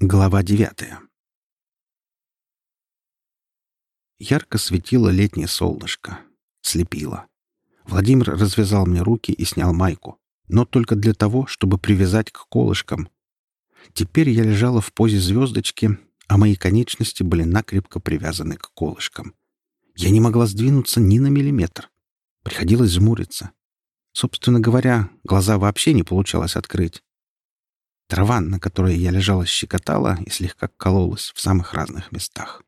Глава девятая. Ярко светило летнее солнышко. Слепило. Владимир развязал мне руки и снял майку, но только для того, чтобы привязать к колышкам. Теперь я лежала в позе звездочки, а мои конечности были накрепко привязаны к колышкам. Я не могла сдвинуться ни на миллиметр. Приходилось жмуриться. Собственно говоря, глаза вообще не получалось открыть. Трава, на которой я лежала, щекотала и слегка кололась в самых разных местах.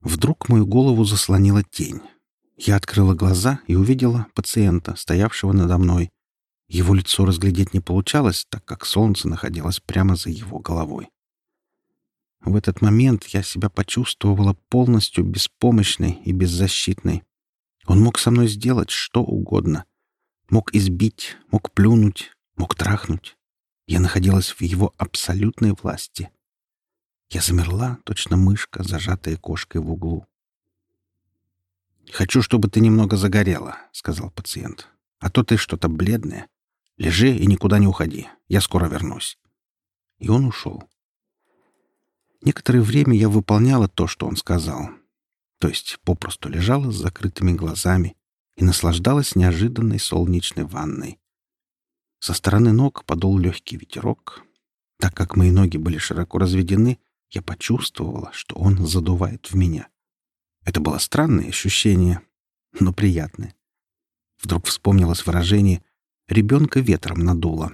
Вдруг мою голову заслонила тень. Я открыла глаза и увидела пациента, стоявшего надо мной. Его лицо разглядеть не получалось, так как солнце находилось прямо за его головой. В этот момент я себя почувствовала полностью беспомощной и беззащитной. Он мог со мной сделать что угодно. Мог избить, мог плюнуть, мог трахнуть. Я находилась в его абсолютной власти. Я замерла, точно мышка, зажатая кошкой в углу. «Хочу, чтобы ты немного загорела», — сказал пациент. «А то ты что-то бледная. Лежи и никуда не уходи. Я скоро вернусь». И он ушел. Некоторое время я выполняла то, что он сказал. То есть попросту лежала с закрытыми глазами и наслаждалась неожиданной солнечной ванной. Со стороны ног подул легкий ветерок. Так как мои ноги были широко разведены, я почувствовала, что он задувает в меня. Это было странное ощущение, но приятное. Вдруг вспомнилось выражение «ребенка ветром надуло».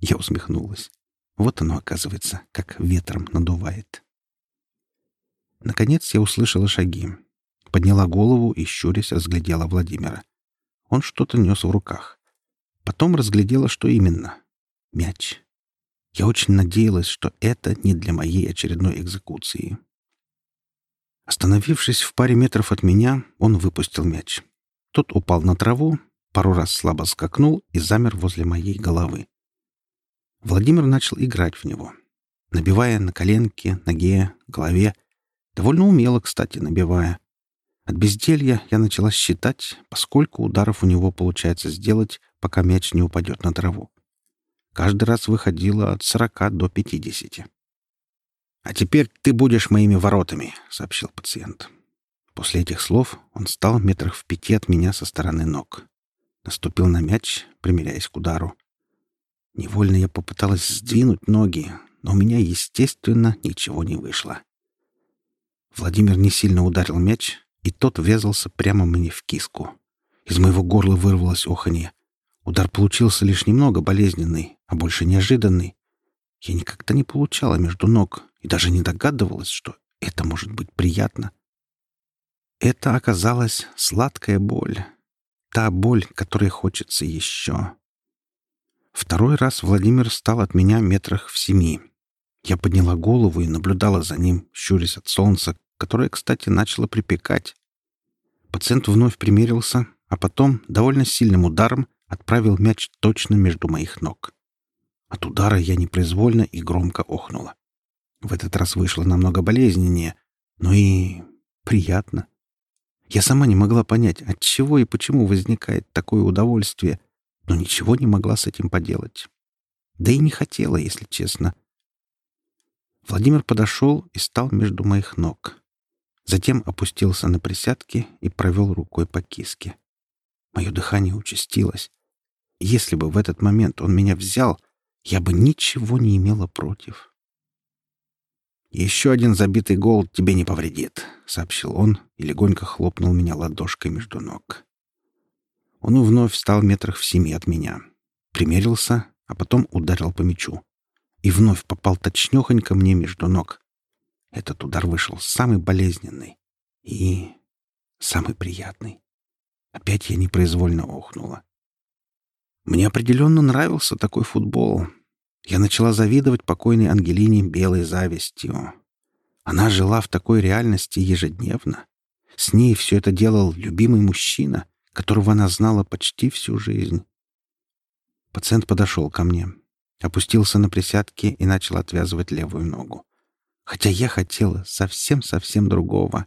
Я усмехнулась. Вот оно, оказывается, как ветром надувает. Наконец я услышала шаги. Подняла голову и, щурясь, разглядела Владимира. Он что-то нес в руках. Потом разглядела, что именно. Мяч. Я очень надеялась, что это не для моей очередной экзекуции. Остановившись в паре метров от меня, он выпустил мяч. Тот упал на траву, пару раз слабо скакнул и замер возле моей головы. Владимир начал играть в него, набивая на коленке, ноге, голове. Довольно умело, кстати, набивая. От безделья я начала считать, поскольку ударов у него получается сделать, пока мяч не упадет на траву. Каждый раз выходило от сорока до пятидесяти. «А теперь ты будешь моими воротами», — сообщил пациент. После этих слов он стал метрах в пяти от меня со стороны ног. Наступил на мяч, примеряясь к удару. Невольно я попыталась сдвинуть ноги, но у меня, естественно, ничего не вышло. Владимир не сильно ударил мяч, и тот врезался прямо мне в киску. Из моего горла вырвалось оханье. Удар получился лишь немного болезненный, а больше неожиданный. Я никогда не получала между ног и даже не догадывалась, что это может быть приятно. Это оказалась сладкая боль. Та боль, которой хочется еще. Второй раз Владимир стал от меня метрах в семи. Я подняла голову и наблюдала за ним, щурясь от солнца, которое, кстати, начало припекать. Пациент вновь примерился, а потом довольно сильным ударом отправил мяч точно между моих ног. От удара я непроизвольно и громко охнула. В этот раз вышло намного болезненнее, но и приятно. Я сама не могла понять, от чего и почему возникает такое удовольствие, но ничего не могла с этим поделать. Да и не хотела, если честно. Владимир подошел и стал между моих ног. Затем опустился на присядки и провел рукой по киске. Мое дыхание участилось. Если бы в этот момент он меня взял, я бы ничего не имела против. «Еще один забитый гол тебе не повредит», — сообщил он и легонько хлопнул меня ладошкой между ног. Он вновь встал метрах в семи от меня. Примерился, а потом ударил по мячу. И вновь попал точнёхонько мне между ног. Этот удар вышел самый болезненный и самый приятный. Опять я непроизвольно охнула. Мне определенно нравился такой футбол. Я начала завидовать покойной Ангелине белой завистью. Она жила в такой реальности ежедневно. С ней все это делал любимый мужчина, которого она знала почти всю жизнь. Пациент подошел ко мне, опустился на присядки и начал отвязывать левую ногу хотя я хотела совсем-совсем другого.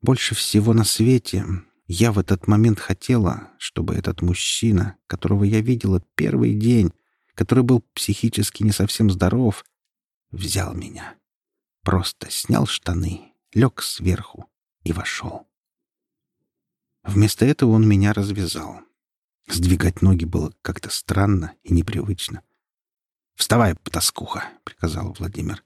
Больше всего на свете я в этот момент хотела, чтобы этот мужчина, которого я видела первый день, который был психически не совсем здоров, взял меня. Просто снял штаны, лег сверху и вошел. Вместо этого он меня развязал. Сдвигать ноги было как-то странно и непривычно. «Вставай, потаскуха!» — приказал Владимир.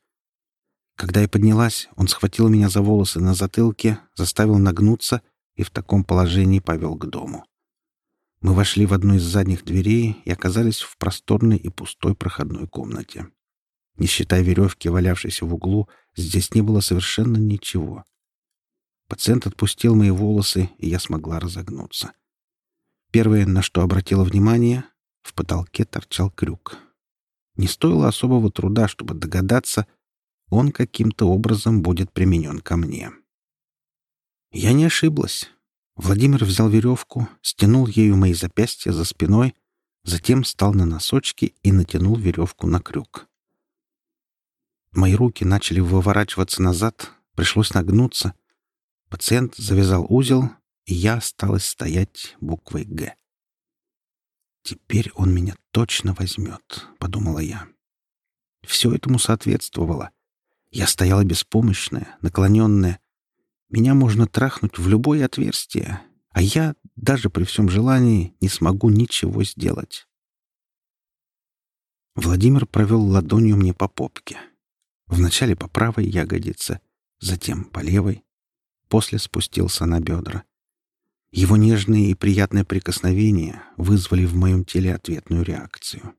Когда я поднялась, он схватил меня за волосы на затылке, заставил нагнуться и в таком положении повел к дому. Мы вошли в одну из задних дверей и оказались в просторной и пустой проходной комнате. Не считая веревки, валявшейся в углу, здесь не было совершенно ничего. Пациент отпустил мои волосы, и я смогла разогнуться. Первое, на что обратила внимание, в потолке торчал крюк. Не стоило особого труда, чтобы догадаться, он каким-то образом будет применен ко мне. Я не ошиблась. Владимир взял веревку, стянул ею мои запястья за спиной, затем встал на носочки и натянул веревку на крюк. Мои руки начали выворачиваться назад, пришлось нагнуться. Пациент завязал узел, и я осталась стоять буквой «Г». «Теперь он меня точно возьмет», — подумала я. Все этому соответствовало. Я стояла беспомощная, наклоненная. Меня можно трахнуть в любое отверстие, а я, даже при всем желании, не смогу ничего сделать. Владимир провел ладонью мне по попке. Вначале по правой ягодице, затем по левой. После спустился на бедра. Его нежные и приятные прикосновения вызвали в моем теле ответную реакцию.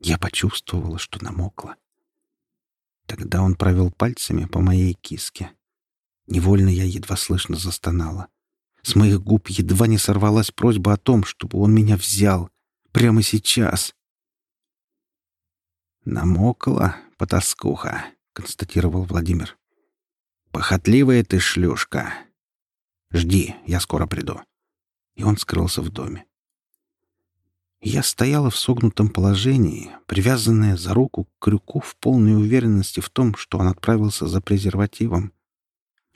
Я почувствовала, что намокла. Тогда он провел пальцами по моей киске. Невольно я едва слышно застонала. С моих губ едва не сорвалась просьба о том, чтобы он меня взял. Прямо сейчас. «Намокла, потаскуха», — констатировал Владимир. «Похотливая ты шлюшка. Жди, я скоро приду». И он скрылся в доме. Я стояла в согнутом положении, привязанная за руку к крюку в полной уверенности в том, что он отправился за презервативом.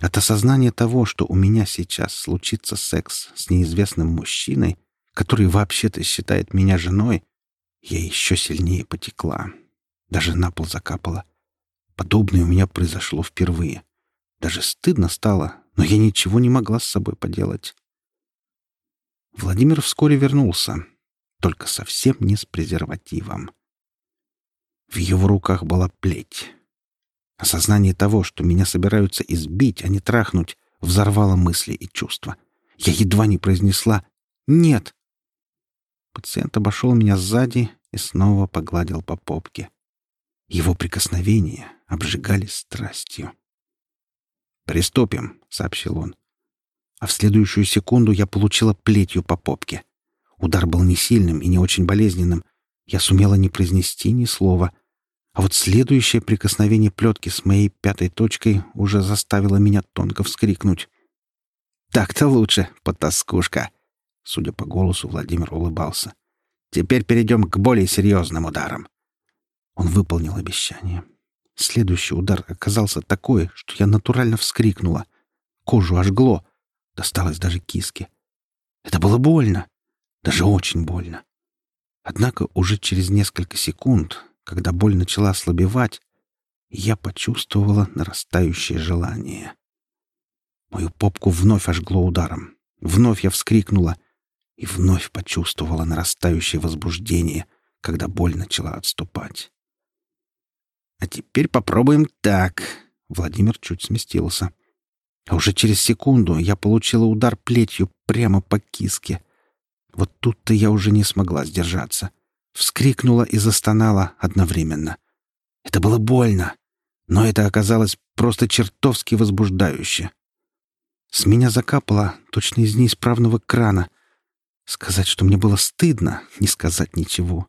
От осознания того, что у меня сейчас случится секс с неизвестным мужчиной, который вообще-то считает меня женой, я еще сильнее потекла. Даже на пол закапала. Подобное у меня произошло впервые. Даже стыдно стало, но я ничего не могла с собой поделать. Владимир вскоре вернулся, только совсем не с презервативом. В его руках была плеть. Осознание того, что меня собираются избить, а не трахнуть, взорвало мысли и чувства. Я едва не произнесла «Нет». Пациент обошел меня сзади и снова погладил по попке. Его прикосновения обжигали страстью. «Приступим», — сообщил он. А в следующую секунду я получила плетью по попке. Удар был не сильным и не очень болезненным. Я сумела не произнести ни слова. А вот следующее прикосновение плетки с моей пятой точкой уже заставило меня тонко вскрикнуть. «Так-то лучше, потаскушка!» Судя по голосу, Владимир улыбался. «Теперь перейдем к более серьезным ударам». Он выполнил обещание. Следующий удар оказался такой, что я натурально вскрикнула. Кожу ожгло. Досталось даже киске. Это было больно. Даже очень больно. Однако уже через несколько секунд, когда боль начала ослабевать, я почувствовала нарастающее желание. Мою попку вновь ожгло ударом. Вновь я вскрикнула и вновь почувствовала нарастающее возбуждение, когда боль начала отступать. «А теперь попробуем так». Владимир чуть сместился. А уже через секунду я получила удар плетью прямо по киске — вот тут-то я уже не смогла сдержаться. Вскрикнула и застонала одновременно. Это было больно, но это оказалось просто чертовски возбуждающе. С меня закапало точно из неисправного крана. Сказать, что мне было стыдно, не сказать ничего.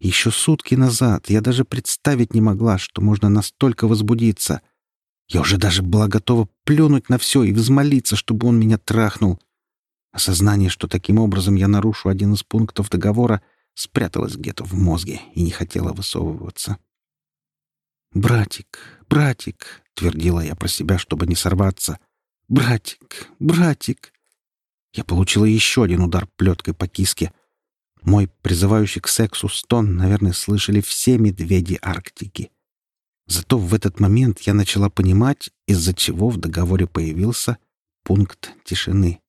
Еще сутки назад я даже представить не могла, что можно настолько возбудиться. Я уже даже была готова плюнуть на все и взмолиться, чтобы он меня трахнул — Осознание, что таким образом я нарушу один из пунктов договора, спряталось где-то в мозге и не хотело высовываться. «Братик, братик!» — твердила я про себя, чтобы не сорваться. «Братик, братик!» Я получила еще один удар плеткой по киске. Мой призывающий к сексу стон, наверное, слышали все медведи Арктики. Зато в этот момент я начала понимать, из-за чего в договоре появился пункт тишины.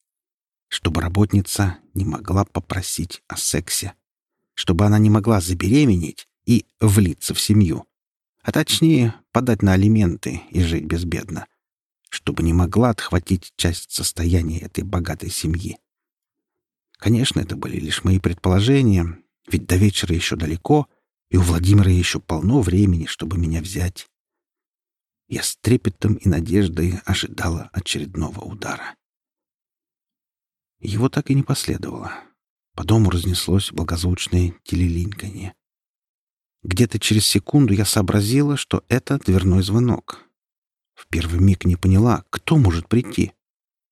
Чтобы работница не могла попросить о сексе. Чтобы она не могла забеременеть и влиться в семью. А точнее, подать на алименты и жить безбедно. Чтобы не могла отхватить часть состояния этой богатой семьи. Конечно, это были лишь мои предположения, ведь до вечера еще далеко, и у Владимира еще полно времени, чтобы меня взять. Я с трепетом и надеждой ожидала очередного удара. Его так и не последовало. По дому разнеслось благозвучное телелиньканье. Где-то через секунду я сообразила, что это дверной звонок. В первый миг не поняла, кто может прийти.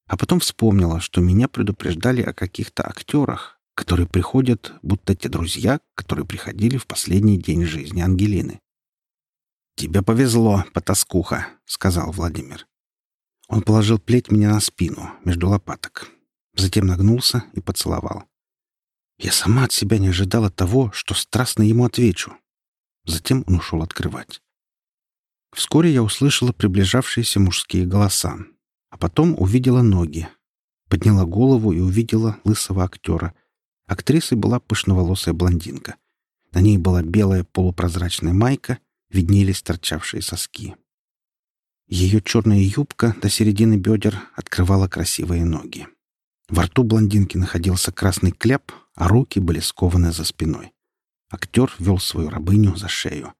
А потом вспомнила, что меня предупреждали о каких-то актерах, которые приходят, будто те друзья, которые приходили в последний день жизни Ангелины. «Тебе повезло, потаскуха», — сказал Владимир. Он положил плеть мне на спину, между лопаток. Затем нагнулся и поцеловал. Я сама от себя не ожидала того, что страстно ему отвечу. Затем он ушел открывать. Вскоре я услышала приближавшиеся мужские голоса, а потом увидела ноги. Подняла голову и увидела лысого актера, Актрисой была пышноволосая блондинка. На ней была белая полупрозрачная майка, виднелись торчавшие соски. Ее черная юбка до середины бедер открывала красивые ноги. Во рту блондинки находился красный кляп, а руки были скованы за спиной. Актер вел свою рабыню за шею.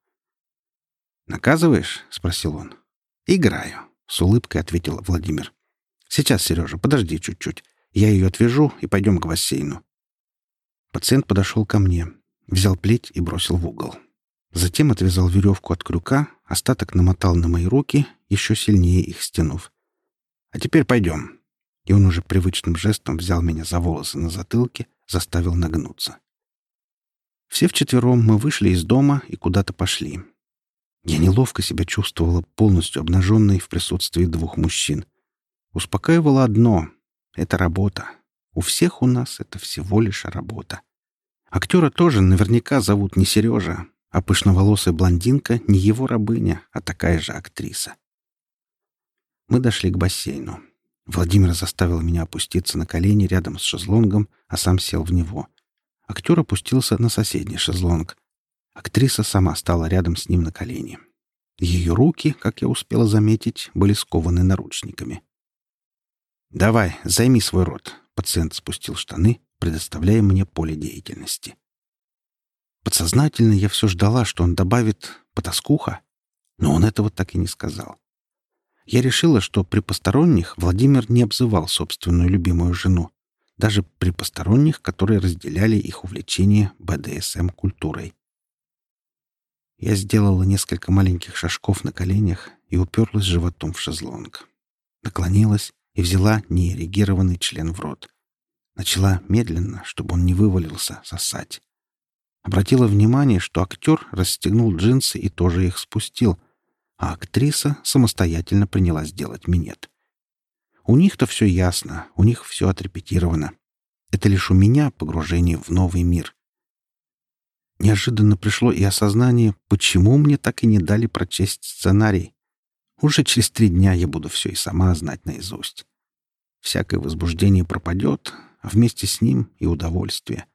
«Наказываешь?» — спросил он. «Играю», — с улыбкой ответил Владимир. «Сейчас, Сережа, подожди чуть-чуть. Я ее отвяжу и пойдем к бассейну. Пациент подошел ко мне, взял плеть и бросил в угол. Затем отвязал веревку от крюка, остаток намотал на мои руки, еще сильнее их стянув. «А теперь пойдем». И он уже привычным жестом взял меня за волосы на затылке, заставил нагнуться. Все вчетвером мы вышли из дома и куда-то пошли. Я неловко себя чувствовала полностью обнаженной в присутствии двух мужчин. Успокаивало одно — это работа. У всех у нас это всего лишь работа. Актера тоже наверняка зовут не Сережа, а пышноволосая блондинка не его рабыня, а такая же актриса. Мы дошли к бассейну. Владимир заставил меня опуститься на колени рядом с шезлонгом, а сам сел в него. Актер опустился на соседний шезлонг. Актриса сама стала рядом с ним на колени. Ее руки, как я успела заметить, были скованы наручниками. «Давай, займи свой рот», Пациент спустил штаны, предоставляя мне поле деятельности. Подсознательно я все ждала, что он добавит «потаскуха», но он этого так и не сказал. Я решила, что при посторонних Владимир не обзывал собственную любимую жену, даже при посторонних, которые разделяли их увлечение БДСМ-культурой. Я сделала несколько маленьких шажков на коленях и уперлась животом в шезлонг. Наклонилась и взяла неэрегированный член в рот. Начала медленно, чтобы он не вывалился, сосать. Обратила внимание, что актер расстегнул джинсы и тоже их спустил, а актриса самостоятельно принялась делать минет. У них-то все ясно, у них все отрепетировано. Это лишь у меня погружение в новый мир. Неожиданно пришло и осознание, почему мне так и не дали прочесть сценарий. Уже через три дня я буду все и сама знать наизусть. Всякое возбуждение пропадет, а вместе с ним и удовольствие.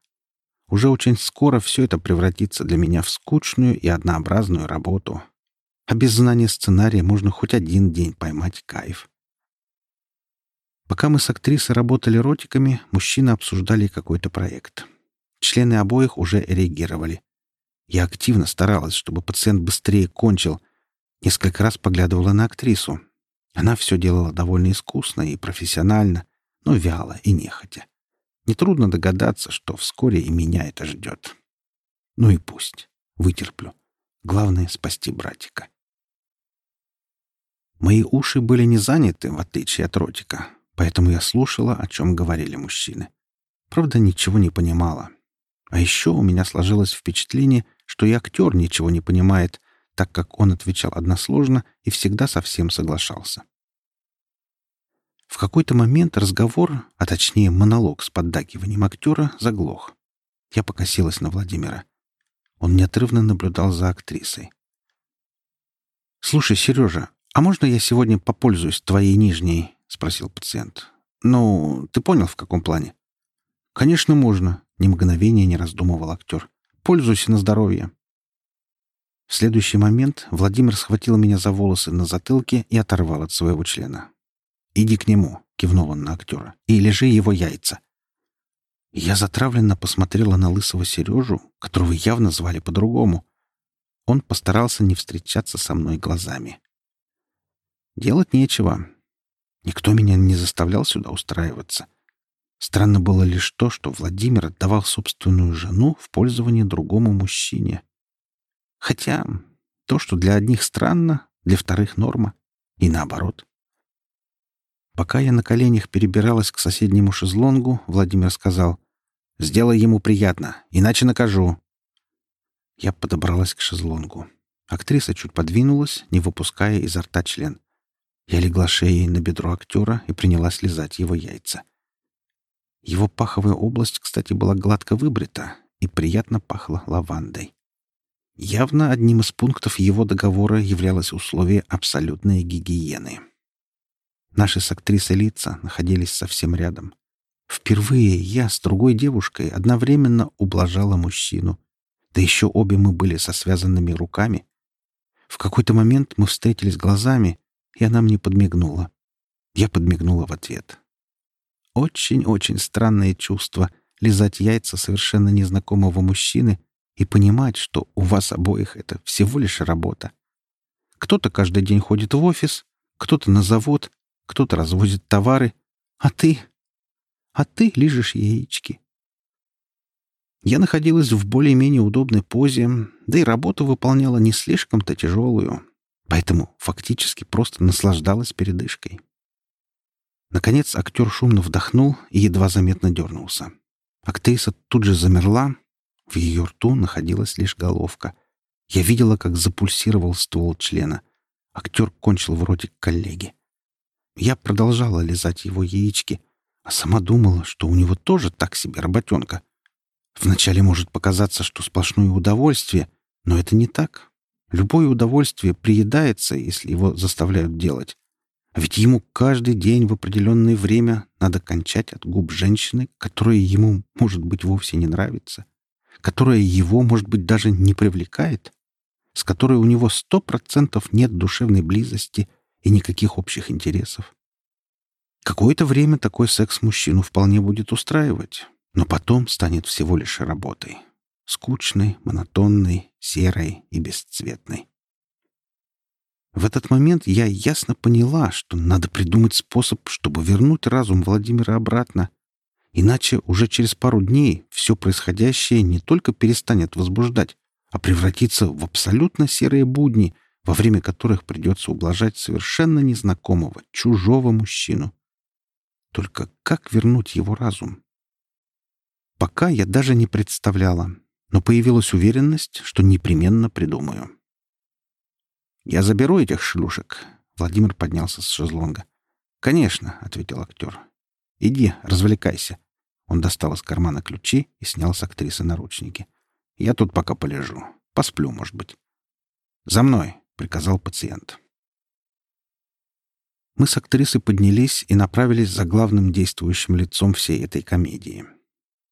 Уже очень скоро все это превратится для меня в скучную и однообразную работу. А без знания сценария можно хоть один день поймать кайф. Пока мы с актрисой работали ротиками, мужчины обсуждали какой-то проект. Члены обоих уже реагировали. Я активно старалась, чтобы пациент быстрее кончил, Несколько раз поглядывала на актрису. Она все делала довольно искусно и профессионально, но вяло и нехотя. Нетрудно догадаться, что вскоре и меня это ждет. Ну и пусть. Вытерплю. Главное — спасти братика. Мои уши были не заняты, в отличие от ротика, поэтому я слушала, о чем говорили мужчины. Правда, ничего не понимала. А еще у меня сложилось впечатление, что и актер ничего не понимает, так как он отвечал односложно и всегда со всем соглашался. В какой-то момент разговор, а точнее монолог с поддакиванием актера, заглох. Я покосилась на Владимира. Он неотрывно наблюдал за актрисой. «Слушай, Сережа, а можно я сегодня попользуюсь твоей нижней?» — спросил пациент. «Ну, ты понял, в каком плане?» «Конечно, можно», — ни мгновения не раздумывал актер. «Пользуйся на здоровье». В следующий момент Владимир схватил меня за волосы на затылке и оторвал от своего члена. «Иди к нему», — кивнул он на актера, — «и лежи его яйца». Я затравленно посмотрела на лысого Сережу, которого явно звали по-другому. Он постарался не встречаться со мной глазами. Делать нечего. Никто меня не заставлял сюда устраиваться. Странно было лишь то, что Владимир отдавал собственную жену в пользование другому мужчине. Хотя то, что для одних странно, для вторых норма. И наоборот. Пока я на коленях перебиралась к соседнему шезлонгу, Владимир сказал, «Сделай ему приятно, иначе накажу». Я подобралась к шезлонгу. Актриса чуть подвинулась, не выпуская изо рта член. Я легла шеей на бедро актера и принялась лизать его яйца. Его паховая область, кстати, была гладко выбрита и приятно пахла лавандой. Явно одним из пунктов его договора являлось условие абсолютной гигиены. Наши с актрисой лица находились совсем рядом. Впервые я с другой девушкой одновременно ублажала мужчину. Да еще обе мы были со связанными руками. В какой-то момент мы встретились глазами, и она мне подмигнула. Я подмигнула в ответ. Очень-очень странное чувство — лизать яйца совершенно незнакомого мужчины и понимать, что у вас обоих это всего лишь работа. Кто-то каждый день ходит в офис, кто-то на завод, кто-то развозит товары, а ты... А ты лижешь яички. Я находилась в более-менее удобной позе, да и работу выполняла не слишком-то тяжелую, поэтому фактически просто наслаждалась передышкой. Наконец актер шумно вдохнул и едва заметно дернулся. Актриса тут же замерла. В ее рту находилась лишь головка. Я видела, как запульсировал ствол члена. Актер кончил в ротик коллеги. Я продолжала лизать его яички, а сама думала, что у него тоже так себе работенка. Вначале может показаться, что сплошное удовольствие, но это не так. Любое удовольствие приедается, если его заставляют делать. А ведь ему каждый день в определенное время надо кончать от губ женщины, которая ему, может быть, вовсе не нравится, которая его, может быть, даже не привлекает, с которой у него сто процентов нет душевной близости и никаких общих интересов. Какое-то время такой секс мужчину вполне будет устраивать, но потом станет всего лишь работой. Скучной, монотонной, серой и бесцветной. В этот момент я ясно поняла, что надо придумать способ, чтобы вернуть разум Владимира обратно. Иначе уже через пару дней все происходящее не только перестанет возбуждать, а превратится в абсолютно серые будни — во время которых придется ублажать совершенно незнакомого, чужого мужчину. Только как вернуть его разум? Пока я даже не представляла, но появилась уверенность, что непременно придумаю. «Я заберу этих шлюшек», — Владимир поднялся с шезлонга. «Конечно», — ответил актер. «Иди, развлекайся». Он достал из кармана ключи и снял с актрисы наручники. «Я тут пока полежу. Посплю, может быть». «За мной!» приказал пациент. Мы с актрисой поднялись и направились за главным действующим лицом всей этой комедии.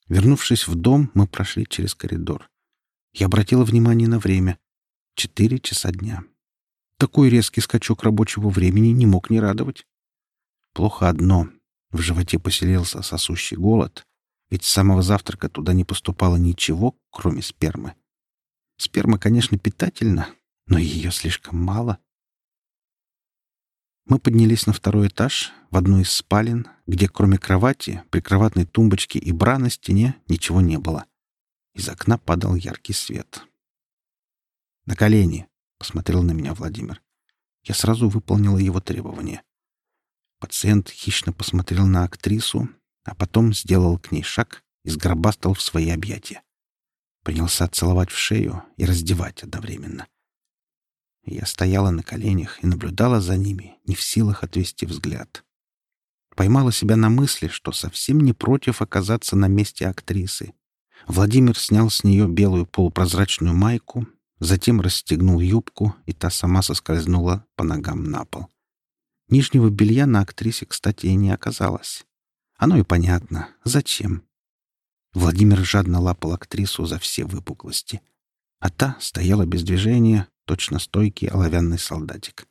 Вернувшись в дом, мы прошли через коридор. Я обратила внимание на время. Четыре часа дня. Такой резкий скачок рабочего времени не мог не радовать. Плохо одно. В животе поселился сосущий голод, ведь с самого завтрака туда не поступало ничего, кроме спермы. Сперма, конечно, питательна, но ее слишком мало. Мы поднялись на второй этаж, в одну из спален, где кроме кровати, прикроватной тумбочки и бра на стене ничего не было. Из окна падал яркий свет. «На колени!» — посмотрел на меня Владимир. Я сразу выполнила его требование. Пациент хищно посмотрел на актрису, а потом сделал к ней шаг и сгробастал в свои объятия. Принялся целовать в шею и раздевать одновременно. Я стояла на коленях и наблюдала за ними, не в силах отвести взгляд. Поймала себя на мысли, что совсем не против оказаться на месте актрисы. Владимир снял с нее белую полупрозрачную майку, затем расстегнул юбку, и та сама соскользнула по ногам на пол. Нижнего белья на актрисе, кстати, и не оказалось. Оно и понятно. Зачем? Владимир жадно лапал актрису за все выпуклости. А та стояла без движения, точно стойкий оловянный солдатик.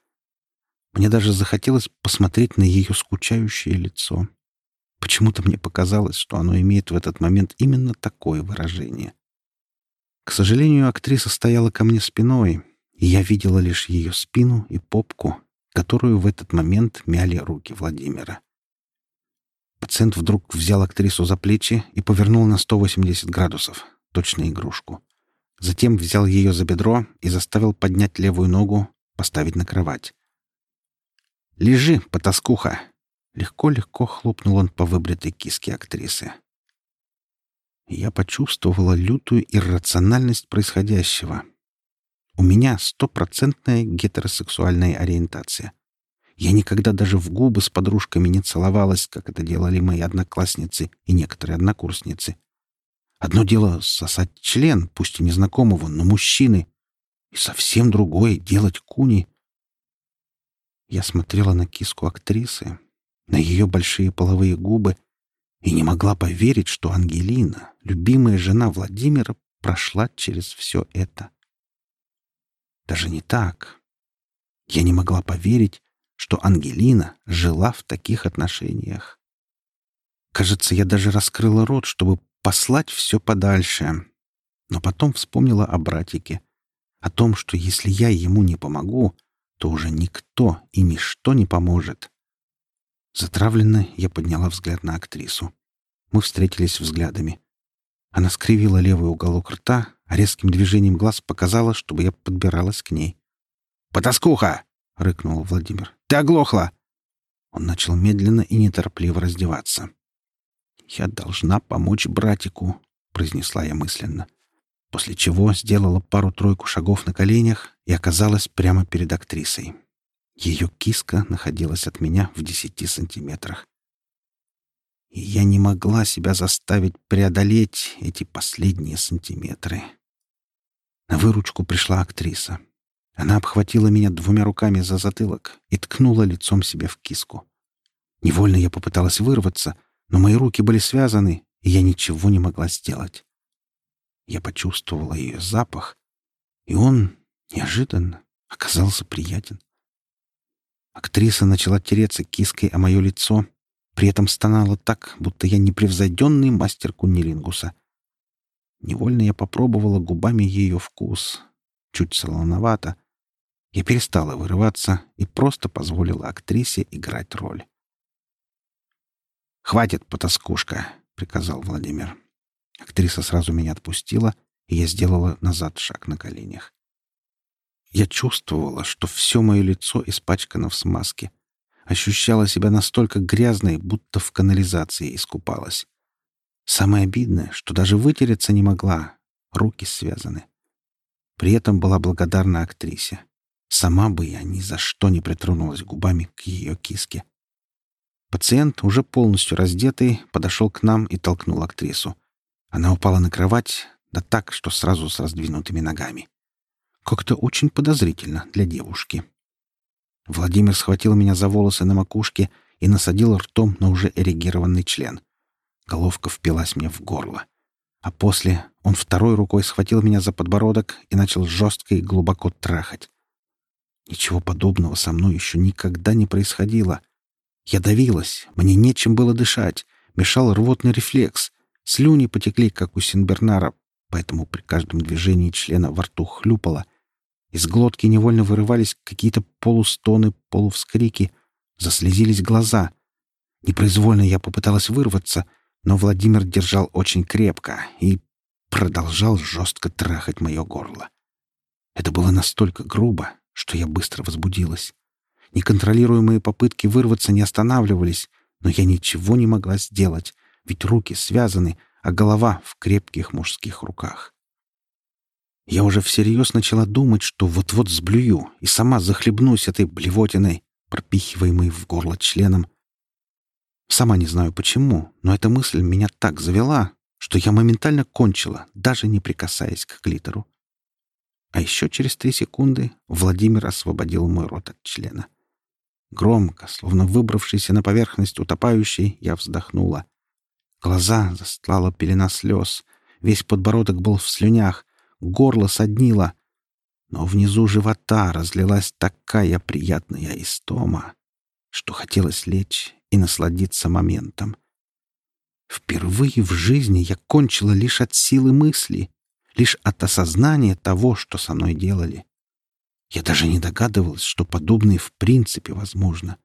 Мне даже захотелось посмотреть на ее скучающее лицо. Почему-то мне показалось, что оно имеет в этот момент именно такое выражение. К сожалению, актриса стояла ко мне спиной, и я видела лишь ее спину и попку, которую в этот момент мяли руки Владимира. Пациент вдруг взял актрису за плечи и повернул на 180 градусов, точно игрушку. Затем взял ее за бедро и заставил поднять левую ногу, поставить на кровать. «Лежи, потаскуха!» Легко-легко хлопнул он по выбритой киске актрисы. Я почувствовала лютую иррациональность происходящего. У меня стопроцентная гетеросексуальная ориентация. Я никогда даже в губы с подружками не целовалась, как это делали мои одноклассницы и некоторые однокурсницы. Одно дело — сосать член, пусть и незнакомого, но мужчины. И совсем другое — делать куни. Я смотрела на киску актрисы, на ее большие половые губы и не могла поверить, что Ангелина, любимая жена Владимира, прошла через все это. Даже не так. Я не могла поверить, что Ангелина жила в таких отношениях. Кажется, я даже раскрыла рот, чтобы послать все подальше. Но потом вспомнила о братике, о том, что если я ему не помогу, то уже никто и ничто не поможет. Затравленно я подняла взгляд на актрису. Мы встретились взглядами. Она скривила левый уголок рта, а резким движением глаз показала, чтобы я подбиралась к ней. «Потаскуха!» — рыкнул Владимир. «Ты оглохла!» Он начал медленно и неторопливо раздеваться. «Я должна помочь братику», — произнесла я мысленно. После чего сделала пару-тройку шагов на коленях и оказалась прямо перед актрисой. Ее киска находилась от меня в десяти сантиметрах. И я не могла себя заставить преодолеть эти последние сантиметры. На выручку пришла актриса. Она обхватила меня двумя руками за затылок и ткнула лицом себе в киску. Невольно я попыталась вырваться, но мои руки были связаны, и я ничего не могла сделать. Я почувствовала ее запах, и он, неожиданно, оказался приятен. Актриса начала тереться киской о мое лицо, при этом стонала так, будто я непревзойденный мастер куннилингуса. Невольно я попробовала губами ее вкус. Чуть солоновато. Я перестала вырываться и просто позволила актрисе играть роль. «Хватит, потаскушка!» — приказал Владимир. Актриса сразу меня отпустила, и я сделала назад шаг на коленях. Я чувствовала, что все мое лицо испачкано в смазке. Ощущала себя настолько грязной, будто в канализации искупалась. Самое обидное, что даже вытереться не могла. Руки связаны. При этом была благодарна актрисе. Сама бы я ни за что не притронулась губами к ее киске. Пациент, уже полностью раздетый, подошел к нам и толкнул актрису. Она упала на кровать, да так, что сразу с раздвинутыми ногами. Как-то очень подозрительно для девушки. Владимир схватил меня за волосы на макушке и насадил ртом на уже эрегированный член. Головка впилась мне в горло. А после он второй рукой схватил меня за подбородок и начал жестко и глубоко трахать. Ничего подобного со мной еще никогда не происходило. Я давилась, мне нечем было дышать, мешал рвотный рефлекс. Слюни потекли, как у Синбернара, поэтому при каждом движении члена во рту хлюпало, из глотки невольно вырывались какие-то полустоны, полувскрики. Заслезились глаза. Непроизвольно я попыталась вырваться, но Владимир держал очень крепко и продолжал жестко трахать мое горло. Это было настолько грубо, что я быстро возбудилась. Неконтролируемые попытки вырваться не останавливались, но я ничего не могла сделать, ведь руки связаны, а голова в крепких мужских руках. Я уже всерьез начала думать, что вот-вот сблюю и сама захлебнусь этой блевотиной, пропихиваемой в горло членом. Сама не знаю почему, но эта мысль меня так завела, что я моментально кончила, даже не прикасаясь к клитору. А еще через три секунды Владимир освободил мой рот от члена. Громко, словно выбравшийся на поверхность утопающий, я вздохнула. Глаза застлала пелена слез. Весь подбородок был в слюнях. Горло соднило. Но внизу живота разлилась такая приятная истома, что хотелось лечь и насладиться моментом. Впервые в жизни я кончила лишь от силы мысли, лишь от осознания того, что со мной делали. Я даже не догадывалась, что подобное в принципе возможно.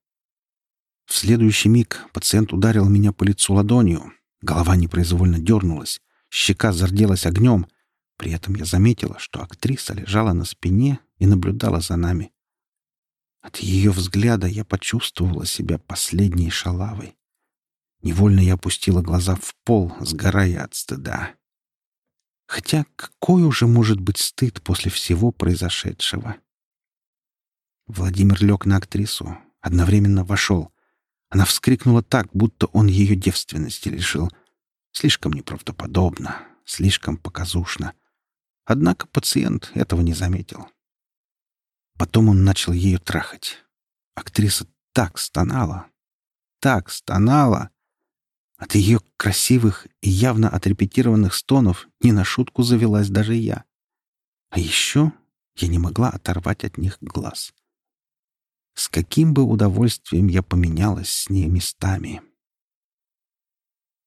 В следующий миг пациент ударил меня по лицу ладонью. Голова непроизвольно дернулась, щека зарделась огнем. При этом я заметила, что актриса лежала на спине и наблюдала за нами. От ее взгляда я почувствовала себя последней шалавой. Невольно я опустила глаза в пол, сгорая от стыда. Хотя какой уже может быть стыд после всего произошедшего? Владимир лег на актрису, одновременно вошел. Она вскрикнула так, будто он ее девственности лишил. Слишком неправдоподобно, слишком показушно. Однако пациент этого не заметил. Потом он начал ее трахать. Актриса так стонала, так стонала. От ее красивых и явно отрепетированных стонов не на шутку завелась даже я. А еще я не могла оторвать от них глаз. С каким бы удовольствием я поменялась с ней местами.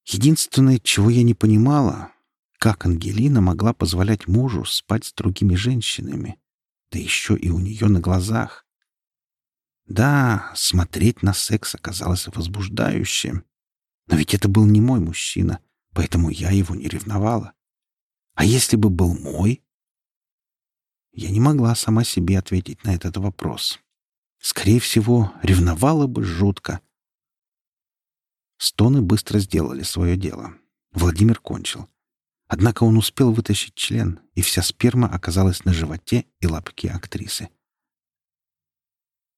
Единственное, чего я не понимала, как Ангелина могла позволять мужу спать с другими женщинами, да еще и у нее на глазах. Да, смотреть на секс оказалось возбуждающим. Но ведь это был не мой мужчина, поэтому я его не ревновала. А если бы был мой? Я не могла сама себе ответить на этот вопрос. Скорее всего, ревновала бы жутко. Стоны быстро сделали свое дело. Владимир кончил. Однако он успел вытащить член, и вся сперма оказалась на животе и лапке актрисы.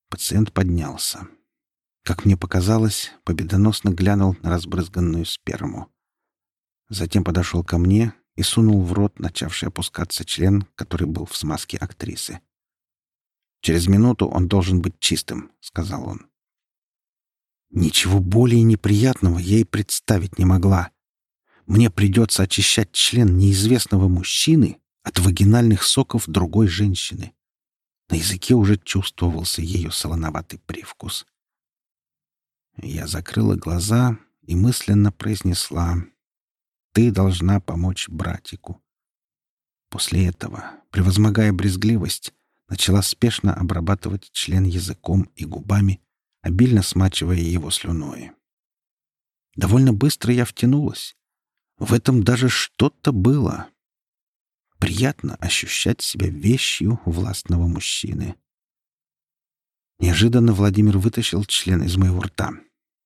Пациент поднялся. Как мне показалось, победоносно глянул на разбрызганную сперму. Затем подошел ко мне и сунул в рот начавший опускаться член, который был в смазке актрисы. Через минуту он должен быть чистым», — сказал он. Ничего более неприятного я и представить не могла. Мне придется очищать член неизвестного мужчины от вагинальных соков другой женщины. На языке уже чувствовался ее солоноватый привкус. Я закрыла глаза и мысленно произнесла «Ты должна помочь братику». После этого, превозмогая брезгливость, начала спешно обрабатывать член языком и губами, обильно смачивая его слюной. Довольно быстро я втянулась. В этом даже что-то было. Приятно ощущать себя вещью властного мужчины. Неожиданно Владимир вытащил член из моего рта.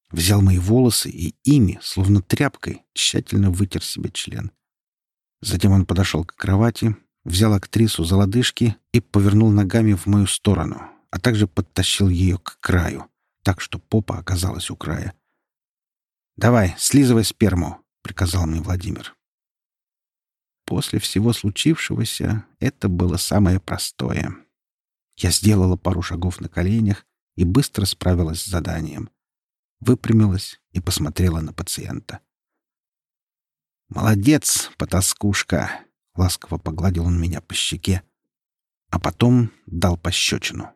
Взял мои волосы и ими, словно тряпкой, тщательно вытер себе член. Затем он подошел к кровати, взял актрису за лодыжки и повернул ногами в мою сторону, а также подтащил ее к краю, так что попа оказалась у края. «Давай, слизывай сперму», — приказал мне Владимир. После всего случившегося это было самое простое. Я сделала пару шагов на коленях и быстро справилась с заданием. Выпрямилась и посмотрела на пациента. «Молодец, потаскушка!» Ласково погладил он меня по щеке, а потом дал пощечину.